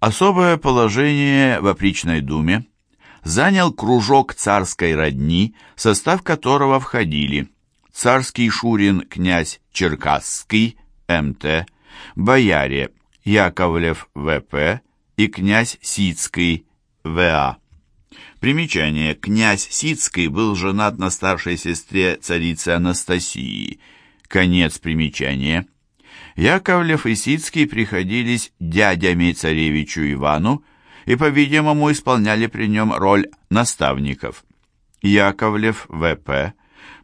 Особое положение в опричной думе занял кружок царской родни, состав которого входили царский шурин князь Черкасский, МТ, бояре Яковлев, ВП и князь Сицкий, ВА. Примечание. Князь Сицкий был женат на старшей сестре царицы Анастасии. Конец примечания. Яковлев и Сицкий приходились дядями царевичу Ивану и, по-видимому, исполняли при нем роль наставников. Яковлев В.П.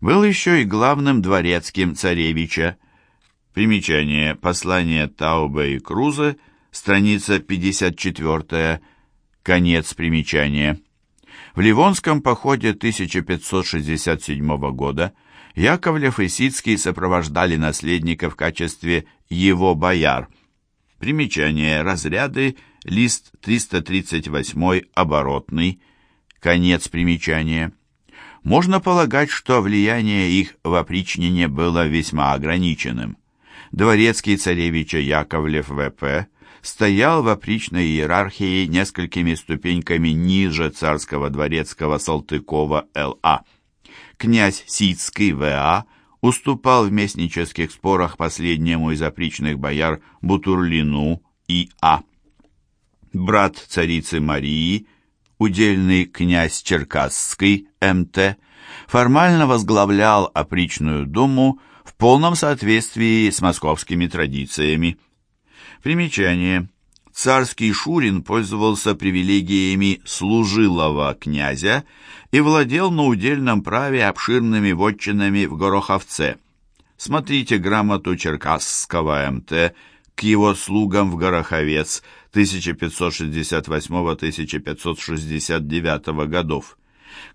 был еще и главным дворецким царевича. Примечание. Послание Таубе и Крузе, страница 54 конец примечания. В Ливонском походе 1567 года Яковлев и Сицкий сопровождали наследника в качестве его бояр. Примечание. Разряды. Лист 338 оборотный. Конец примечания. Можно полагать, что влияние их в опричнине было весьма ограниченным. Дворецкий царевича Яковлев В.П. стоял в опричной иерархии несколькими ступеньками ниже царского дворецкого Салтыкова Л.А князь Сицкий В.А. уступал в местнических спорах последнему из опричных бояр Бутурлину И.А. Брат царицы Марии, удельный князь Черкасский М.Т., формально возглавлял опричную думу в полном соответствии с московскими традициями. Примечание. Царский Шурин пользовался привилегиями служилого князя и владел на удельном праве обширными вотчинами в Гороховце. Смотрите грамоту Черкасского МТ к его слугам в Гороховец 1568-1569 годов.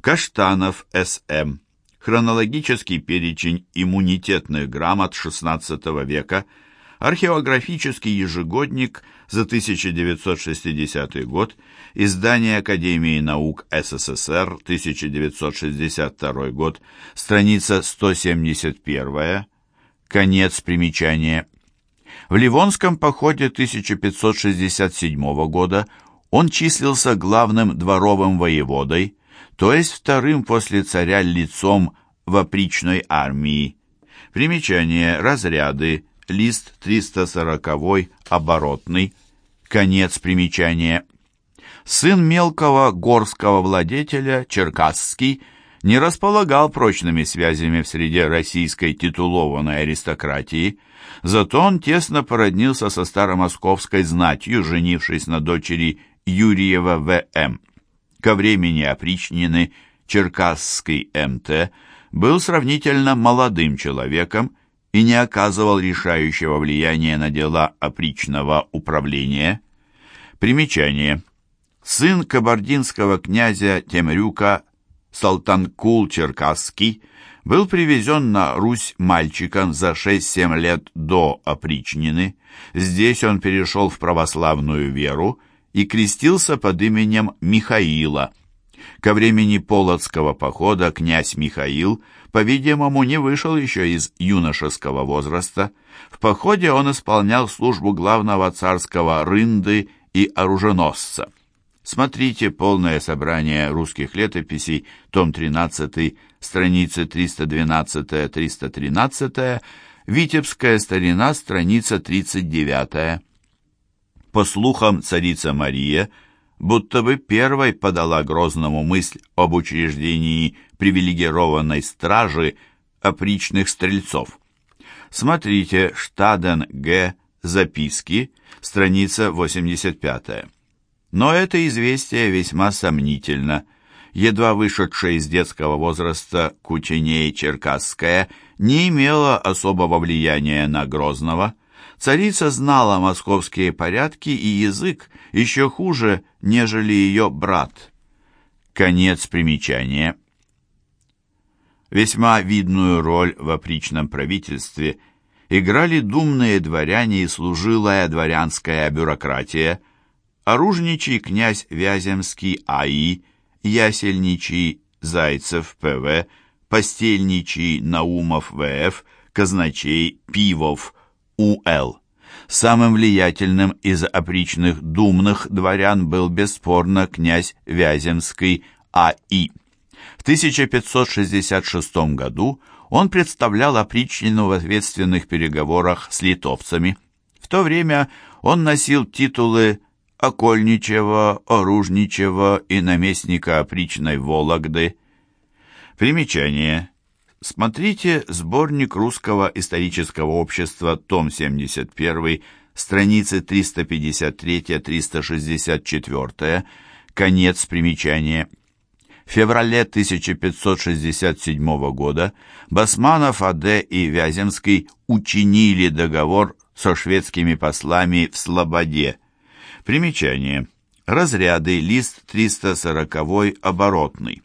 Каштанов С.М. Хронологический перечень иммунитетных грамот XVI века – Археографический ежегодник за 1960 год, издание Академии наук СССР, 1962 год, страница 171, конец примечания. В Ливонском походе 1567 года он числился главным дворовым воеводой, то есть вторым после царя лицом в опричной армии. Примечание, разряды, лист 340 оборотный, конец примечания. Сын мелкого горского владетеля, Черкасский, не располагал прочными связями в среде российской титулованной аристократии, зато он тесно породнился со старомосковской знатью, женившись на дочери Юрьева В.М. Ко времени опричнины Черкасский М.Т. был сравнительно молодым человеком и не оказывал решающего влияния на дела опричного управления. Примечание. Сын кабардинского князя Темрюка Салтанкул Черкасский был привезен на Русь мальчиком за 6-7 лет до опричнины. Здесь он перешел в православную веру и крестился под именем Михаила. Ко времени Полоцкого похода князь Михаил – по-видимому, не вышел еще из юношеского возраста. В походе он исполнял службу главного царского рынды и оруженосца. Смотрите полное собрание русских летописей, том 13, страницы 312-313, Витебская старина, страница 39. По слухам, царица Мария – будто бы первой подала Грозному мысль об учреждении привилегированной стражи опричных стрельцов. Смотрите Штаден Г. Записки, страница 85. Но это известие весьма сомнительно. Едва вышедшая из детского возраста Кученей Черкасская не имела особого влияния на Грозного – Царица знала московские порядки и язык еще хуже, нежели ее брат. Конец примечания. Весьма видную роль в опричном правительстве играли думные дворяне и служилая дворянская бюрократия, оружничий князь Вяземский А.И., ясельничий Зайцев П.В., постельничий Наумов В.Ф., казначей Пивов у.Л. Самым влиятельным из опричных думных дворян был бесспорно князь Вяземский А.И. В 1566 году он представлял опричнину в ответственных переговорах с литовцами. В то время он носил титулы Окольничего, Оружничего и наместника опричной Вологды. Примечание. Смотрите сборник Русского исторического общества, том 71, страницы 353-364, конец примечания. Феврале 1567 года Басманов, А.Д. и Вяземский учинили договор со шведскими послами в Слободе. Примечание. Разряды, лист 340 оборотный.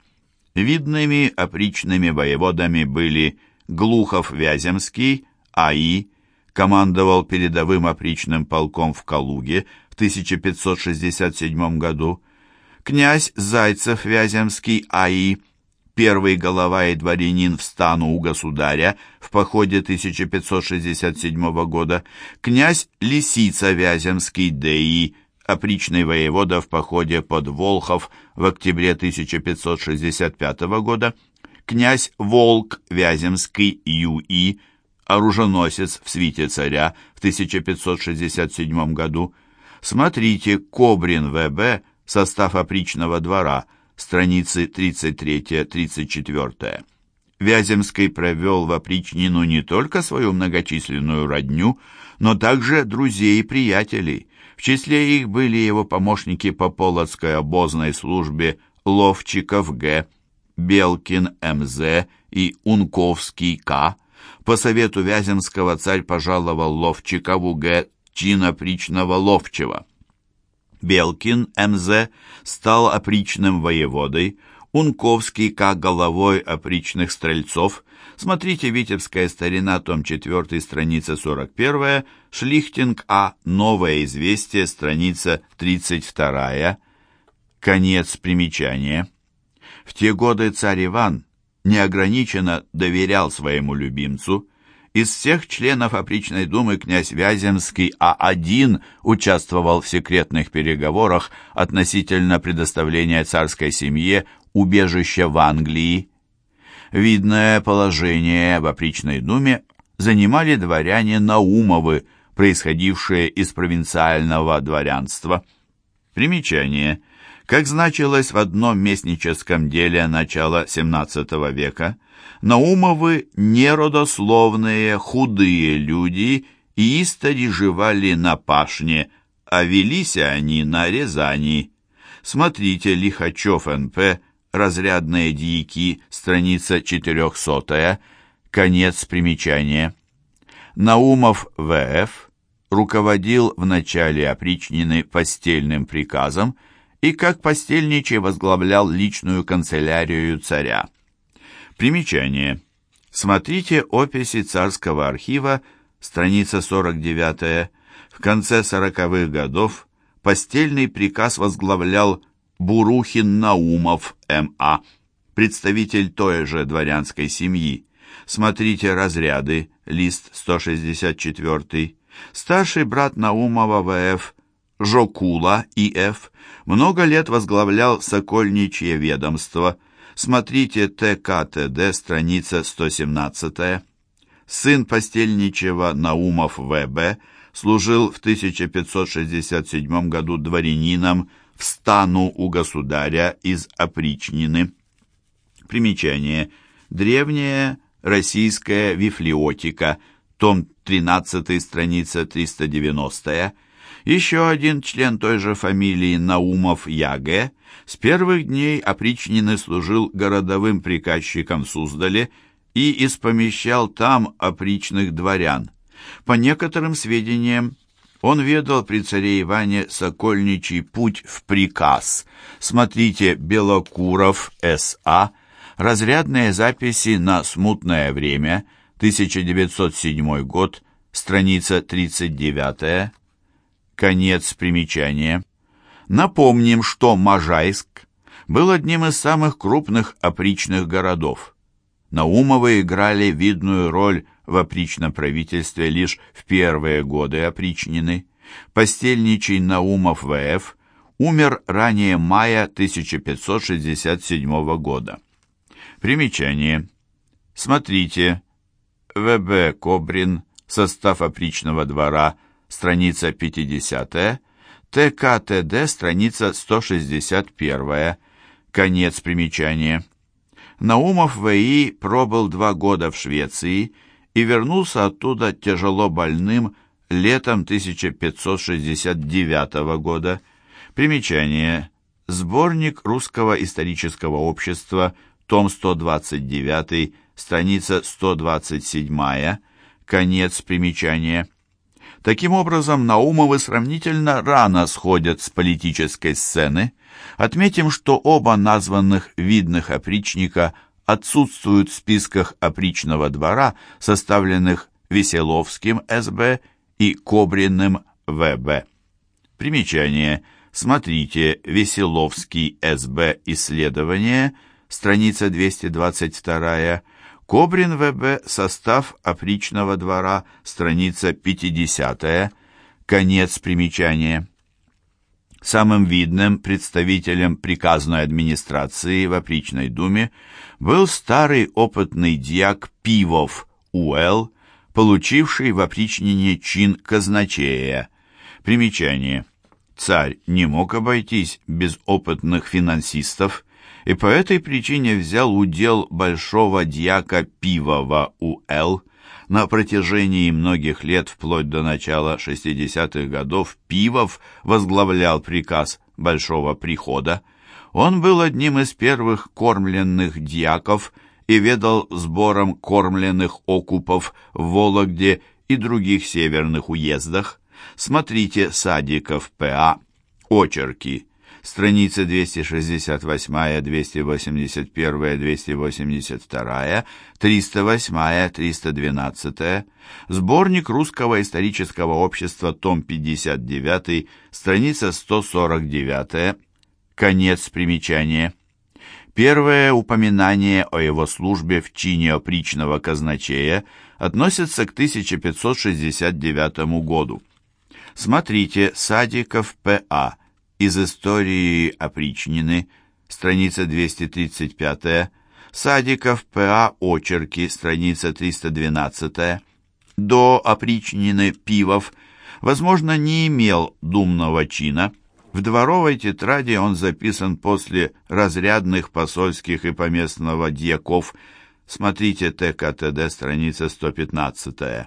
Видными опричными воеводами были Глухов-Вяземский, А.И., командовал передовым опричным полком в Калуге в 1567 году, князь Зайцев-Вяземский, А.И., первый голова и дворянин в стану у государя в походе 1567 года, князь Лисица-Вяземский, Д.И., опричный воевода в походе под Волхов в октябре 1565 года, князь Волк Вяземский Ю.И., оруженосец в свите царя в 1567 году. Смотрите Кобрин В.Б. Состав опричного двора, страницы 33-34. Вяземский провел в опричнину не только свою многочисленную родню, но также друзей и приятелей – в числе их были его помощники по Полоцкой обозной службе Ловчиков Г., Белкин М.З. и Унковский К. По совету Вяземского царь пожаловал Ловчикову Г. чина причного Ловчего. Белкин М.З. стал опричным воеводой, Унковский К. головой опричных стрельцов, Смотрите «Витебская старина», том 4, страница 41, Шлихтинг А. Новое известие, страница 32. Конец примечания. В те годы царь Иван неограниченно доверял своему любимцу. Из всех членов опричной думы князь Вяземский А1 участвовал в секретных переговорах относительно предоставления царской семье убежища в Англии Видное положение в опричной думе занимали дворяне Наумовы, происходившие из провинциального дворянства. Примечание. Как значилось в одном местническом деле начала XVII века, Наумовы неродословные, худые люди и истори живали на пашне, а велись они на Рязани. Смотрите Лихачев Н.П разрядные дьяки, страница 400, конец примечания. Наумов В.Ф. руководил в начале опричнины постельным приказом и как постельничий возглавлял личную канцелярию царя. Примечание. Смотрите описи царского архива, страница 49 В конце сороковых годов постельный приказ возглавлял Бурухин Наумов М.А., представитель той же дворянской семьи. Смотрите разряды, лист 164. Старший брат Наумова В.Ф. Жокула И.Ф. много лет возглавлял Сокольничье ведомство. Смотрите ТКТД, страница 117. Сын постельничего Наумов В.Б. служил в 1567 году дворянином встану у государя из опричнины. Примечание. Древняя российская вифлеотика, том 13, страница 390 Еще один член той же фамилии Наумов Яге с первых дней опричнины служил городовым приказчиком в Суздале и испомещал там опричных дворян. По некоторым сведениям, он ведал при царе Иване Сокольничий путь в приказ. Смотрите Белокуров С.А. Разрядные записи на смутное время, 1907 год, страница 39. Конец примечания. Напомним, что Можайск был одним из самых крупных опричных городов. Наумовы играли видную роль в опричном правительстве лишь в первые годы опричнины. Постельничий Наумов В.Ф. умер ранее мая 1567 года. Примечание. Смотрите. В.Б. Кобрин. Состав опричного двора. Страница 50. ТКТД. Страница 161. Конец примечания. Наумов В.И. пробыл два года в Швеции и вернулся оттуда тяжело больным летом 1569 года. Примечание. Сборник Русского исторического общества, том 129, страница 127, конец примечания. Таким образом, Наумовы сравнительно рано сходят с политической сцены. Отметим, что оба названных видных опричника отсутствуют в списках опричного двора, составленных Веселовским СБ и Кобриным ВБ. Примечание. Смотрите Веселовский СБ исследование, страница 222 Кобрин ВБ, состав опричного двора, страница 50 конец примечания. Самым видным представителем приказной администрации в опричной думе был старый опытный дьяк Пивов У.Л., получивший в опричнине чин казначея. Примечание. Царь не мог обойтись без опытных финансистов, и по этой причине взял удел большого дьяка Пивова У.Л. На протяжении многих лет, вплоть до начала 60-х годов, Пивов возглавлял приказ Большого Прихода. Он был одним из первых кормленных дьяков и ведал сбором кормленных окупов в Вологде и других северных уездах. Смотрите Садиков П.А. Очерки страницы 268, 281, 282, 308, 312, сборник Русского исторического общества, том 59, страница 149, конец примечания. Первое упоминание о его службе в чине опричного казначея относится к 1569 году. Смотрите Садиков П.А из истории опричнины, страница 235, Садиков П.А. Очерки, страница 312, до опричнины Пивов, возможно, не имел думного чина. В дворовой тетради он записан после разрядных посольских и поместного дьяков. Смотрите ТКТД, страница 115.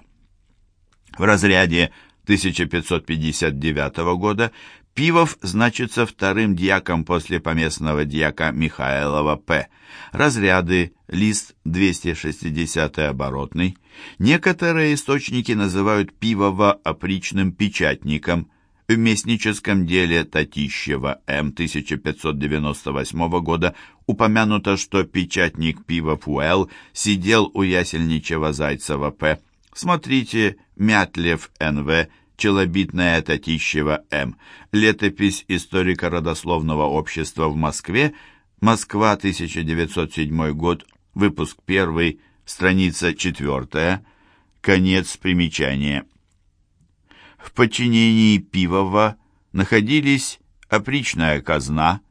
В разряде 1559 года Пивов значится вторым дьяком после поместного дьяка Михайлова П. Разряды, лист 260 оборотный. Некоторые источники называют Пивова опричным печатником. В местническом деле Татищева М. 1598 года упомянуто, что печатник Пивов У.Л. сидел у Ясельничева Зайцева П. Смотрите Мятлев Н.В. Челобитная Татищева М. Летопись историко-родословного общества в Москве. Москва, 1907 год. Выпуск 1. Страница 4. Конец примечания. В подчинении Пивова находились опричная казна,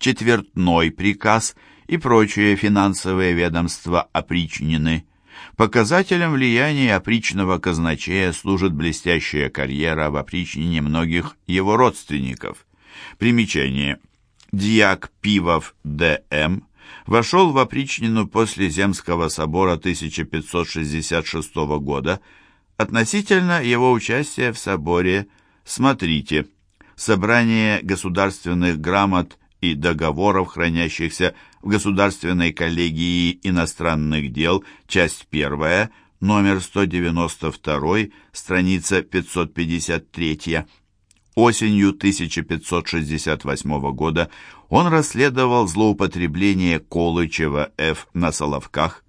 четвертной приказ и прочие финансовые ведомства опричнины. Показателем влияния опричного казначея служит блестящая карьера в опричнине многих его родственников. Примечание. Дьяк Пивов Д.М. вошел в опричнину после Земского собора 1566 года. Относительно его участия в соборе смотрите «Собрание государственных грамот и договоров, хранящихся в Государственной коллегии иностранных дел, часть 1, номер 192, страница 553. Осенью 1568 года он расследовал злоупотребление Колычева Ф. на Соловках.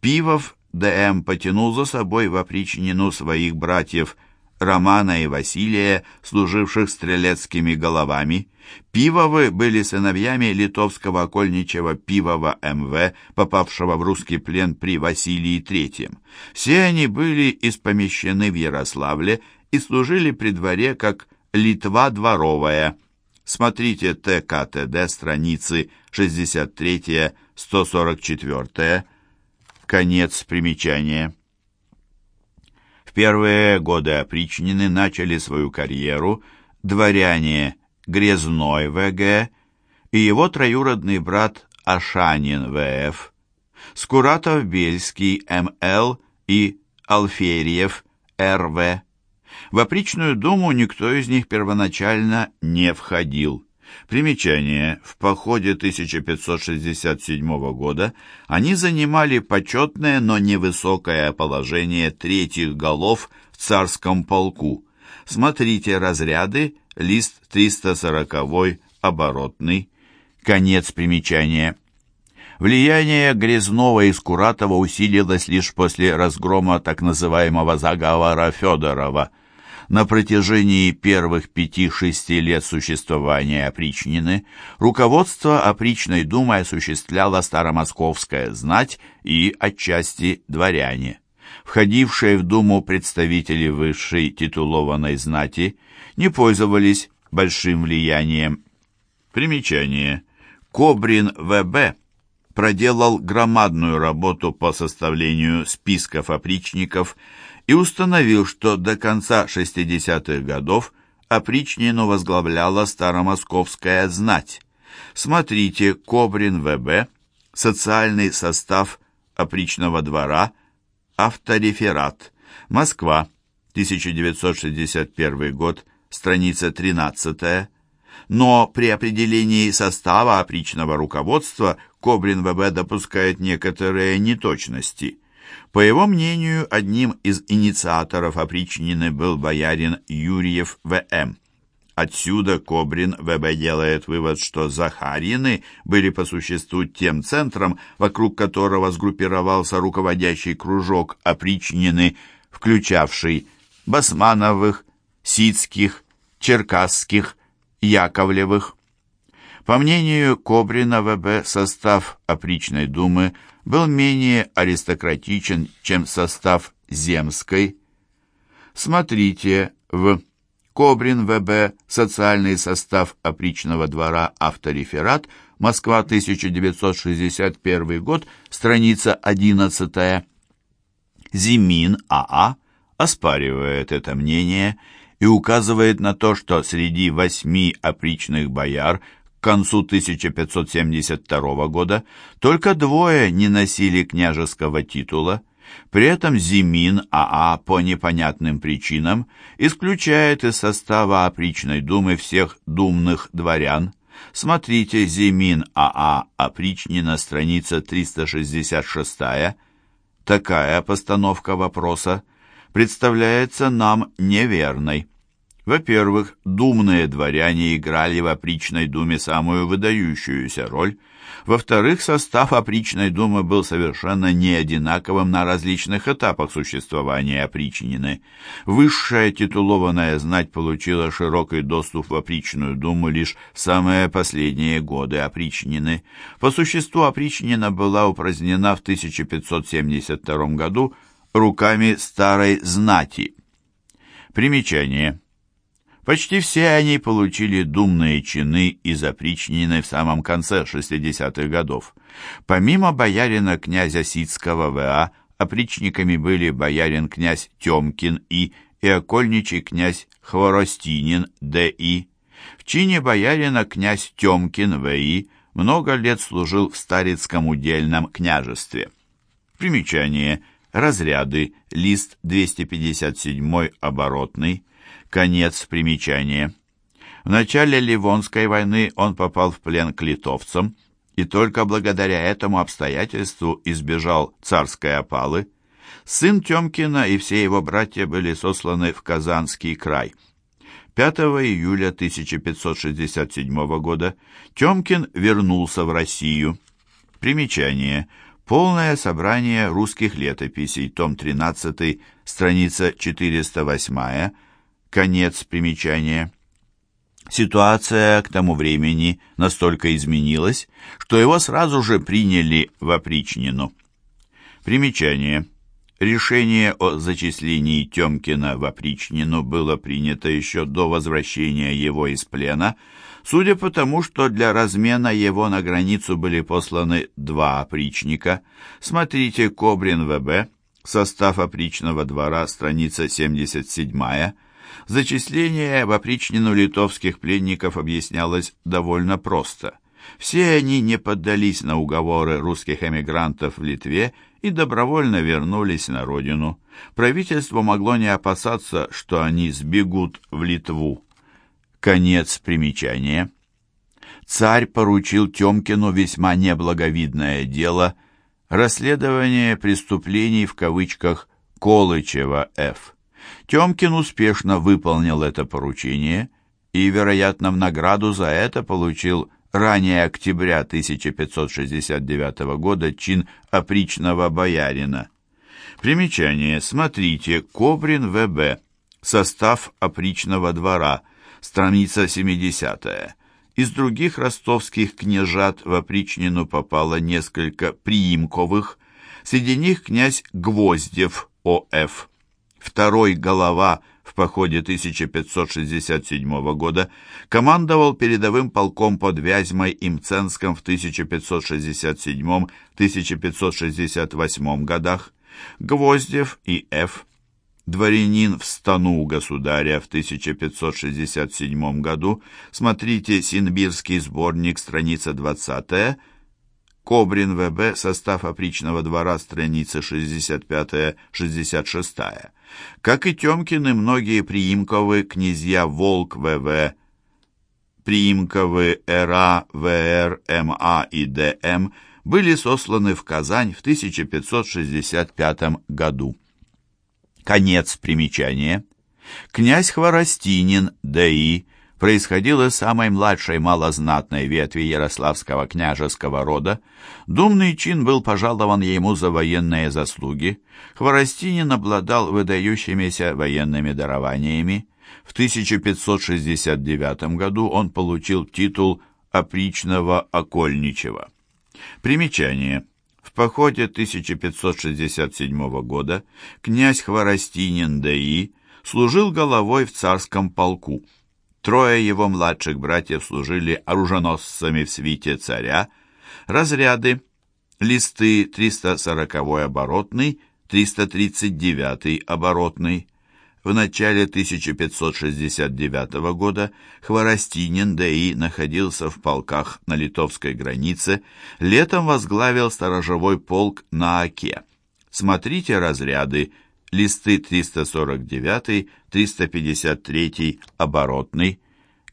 Пивов Д.М. потянул за собой в опричнину своих братьев Романа и Василия, служивших стрелецкими головами. Пивовы были сыновьями литовского окольничего Пивова МВ, попавшего в русский плен при Василии III. Все они были испомещены в Ярославле и служили при дворе как «Литва дворовая». Смотрите ТКТД страницы 63-144. Конец примечания. Первые годы опричнины начали свою карьеру дворяне Грязной ВГ и его троюродный брат Ашанин ВФ, Скуратов-Бельский МЛ и Алферьев РВ. В опричную думу никто из них первоначально не входил. Примечание. В походе 1567 года они занимали почетное, но невысокое положение третьих голов в царском полку. Смотрите разряды, лист 340 оборотный. Конец примечания. Влияние Грязнова и Скуратова усилилось лишь после разгрома так называемого заговора Федорова – на протяжении первых пяти-шести лет существования опричнины руководство опричной думы осуществляла старомосковская знать и, отчасти, дворяне. Входившие в думу представители высшей титулованной знати не пользовались большим влиянием. Примечание. Кобрин В.Б. проделал громадную работу по составлению списков опричников и установил, что до конца 60-х годов опричнину возглавляла старомосковская знать. Смотрите Кобрин ВБ, социальный состав опричного двора, автореферат, Москва, 1961 год, страница 13 но при определении состава опричного руководства Кобрин ВБ допускает некоторые неточности. По его мнению, одним из инициаторов опричнины был боярин Юрьев В.М. Отсюда Кобрин ВБ делает вывод, что Захарины были по существу тем центром, вокруг которого сгруппировался руководящий кружок опричнины, включавший Басмановых, Сицких, Черкасских, Яковлевых. По мнению Кобрина ВБ, состав опричной думы – был менее аристократичен, чем состав земской. Смотрите в Кобрин ВБ «Социальный состав опричного двора. Автореферат. Москва, 1961 год. Страница 11». Зимин АА а оспаривает это мнение и указывает на то, что среди восьми опричных бояр концу 1572 года только двое не носили княжеского титула. При этом Зимин АА по непонятным причинам исключает из состава опричной думы всех думных дворян. Смотрите Зимин АА опричнина, страница 366. Такая постановка вопроса представляется нам неверной. Во-первых, думные дворяне играли в опричной думе самую выдающуюся роль. Во-вторых, состав опричной думы был совершенно не одинаковым на различных этапах существования опричнины. Высшая титулованная знать получила широкий доступ в опричную думу лишь в самые последние годы опричнины. По существу опричнина была упразднена в 1572 году руками старой знати. Примечание. Почти все они получили думные чины из опричнины в самом конце 60-х годов. Помимо боярина князя Сицкого В.А., опричниками были боярин-князь Темкин И. и окольничий князь Хворостинин Д.И. В чине боярина князь Темкин В.И. много лет служил в Старицком удельном княжестве. Примечание. Разряды. Лист 257 оборотный. Конец примечания. В начале Ливонской войны он попал в плен к литовцам и только благодаря этому обстоятельству избежал царской опалы. Сын Тёмкина и все его братья были сосланы в Казанский край. 5 июля 1567 года Тёмкин вернулся в Россию. Примечание. Полное собрание русских летописей, том 13, страница 408, Конец примечания. Ситуация к тому времени настолько изменилась, что его сразу же приняли в опричнину. Примечание. Решение о зачислении Тёмкина в опричнину было принято еще до возвращения его из плена, судя по тому, что для размена его на границу были посланы два опричника. Смотрите Кобрин ВБ, состав опричного двора, страница 77 Зачисление в опричнину литовских пленников объяснялось довольно просто. Все они не поддались на уговоры русских эмигрантов в Литве и добровольно вернулись на родину. Правительство могло не опасаться, что они сбегут в Литву. Конец примечания. Царь поручил Тёмкину весьма неблаговидное дело – расследование преступлений в кавычках Колычева Ф. Тёмкин успешно выполнил это поручение и, вероятно, в награду за это получил ранее октября 1569 года чин опричного боярина. Примечание. Смотрите. Кобрин ВБ. Состав опричного двора. Страница 70 Из других ростовских княжат в опричнину попало несколько приимковых, среди них князь Гвоздев О.Ф второй голова в походе 1567 года, командовал передовым полком под Вязьмой и Мценском в 1567-1568 годах, Гвоздев и Ф. Дворянин в стану государя в 1567 году. Смотрите Синбирский сборник, страница 20 Кобрин ВБ, состав опричного двора, страница 65-66. Как и Тёмкины, многие приимковы князья Волк ВВ, приимковы РА, ВР, МА и ДМ были сосланы в Казань в 1565 году. Конец примечания. Князь Хворостинин, ДИ, происходил из самой младшей малознатной ветви Ярославского княжеского рода. Думный чин был пожалован ему за военные заслуги. Хворостинин обладал выдающимися военными дарованиями. В 1569 году он получил титул опричного окольничего. Примечание. Походе 1567 года князь Хворостинин Д.И. служил головой в царском полку. Трое его младших братьев служили оруженосцами в свите царя. Разряды. Листы 340 оборотный, 339 оборотный. В начале 1569 года Хворостинин Д.И. находился в полках на литовской границе, летом возглавил сторожевой полк на Оке. Смотрите разряды листы 349, 353 оборотный,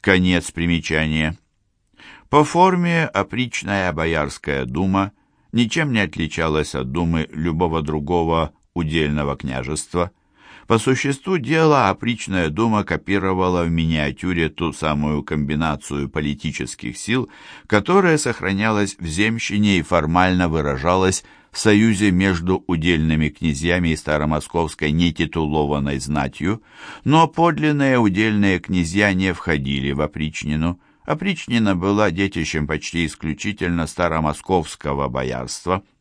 конец примечания. По форме опричная Боярская дума ничем не отличалась от думы любого другого удельного княжества. По существу дела опричная дума копировала в миниатюре ту самую комбинацию политических сил, которая сохранялась в земщине и формально выражалась в союзе между удельными князьями и старомосковской нетитулованной знатью, но подлинные удельные князья не входили в опричнину. Опричнина была детищем почти исключительно старомосковского боярства –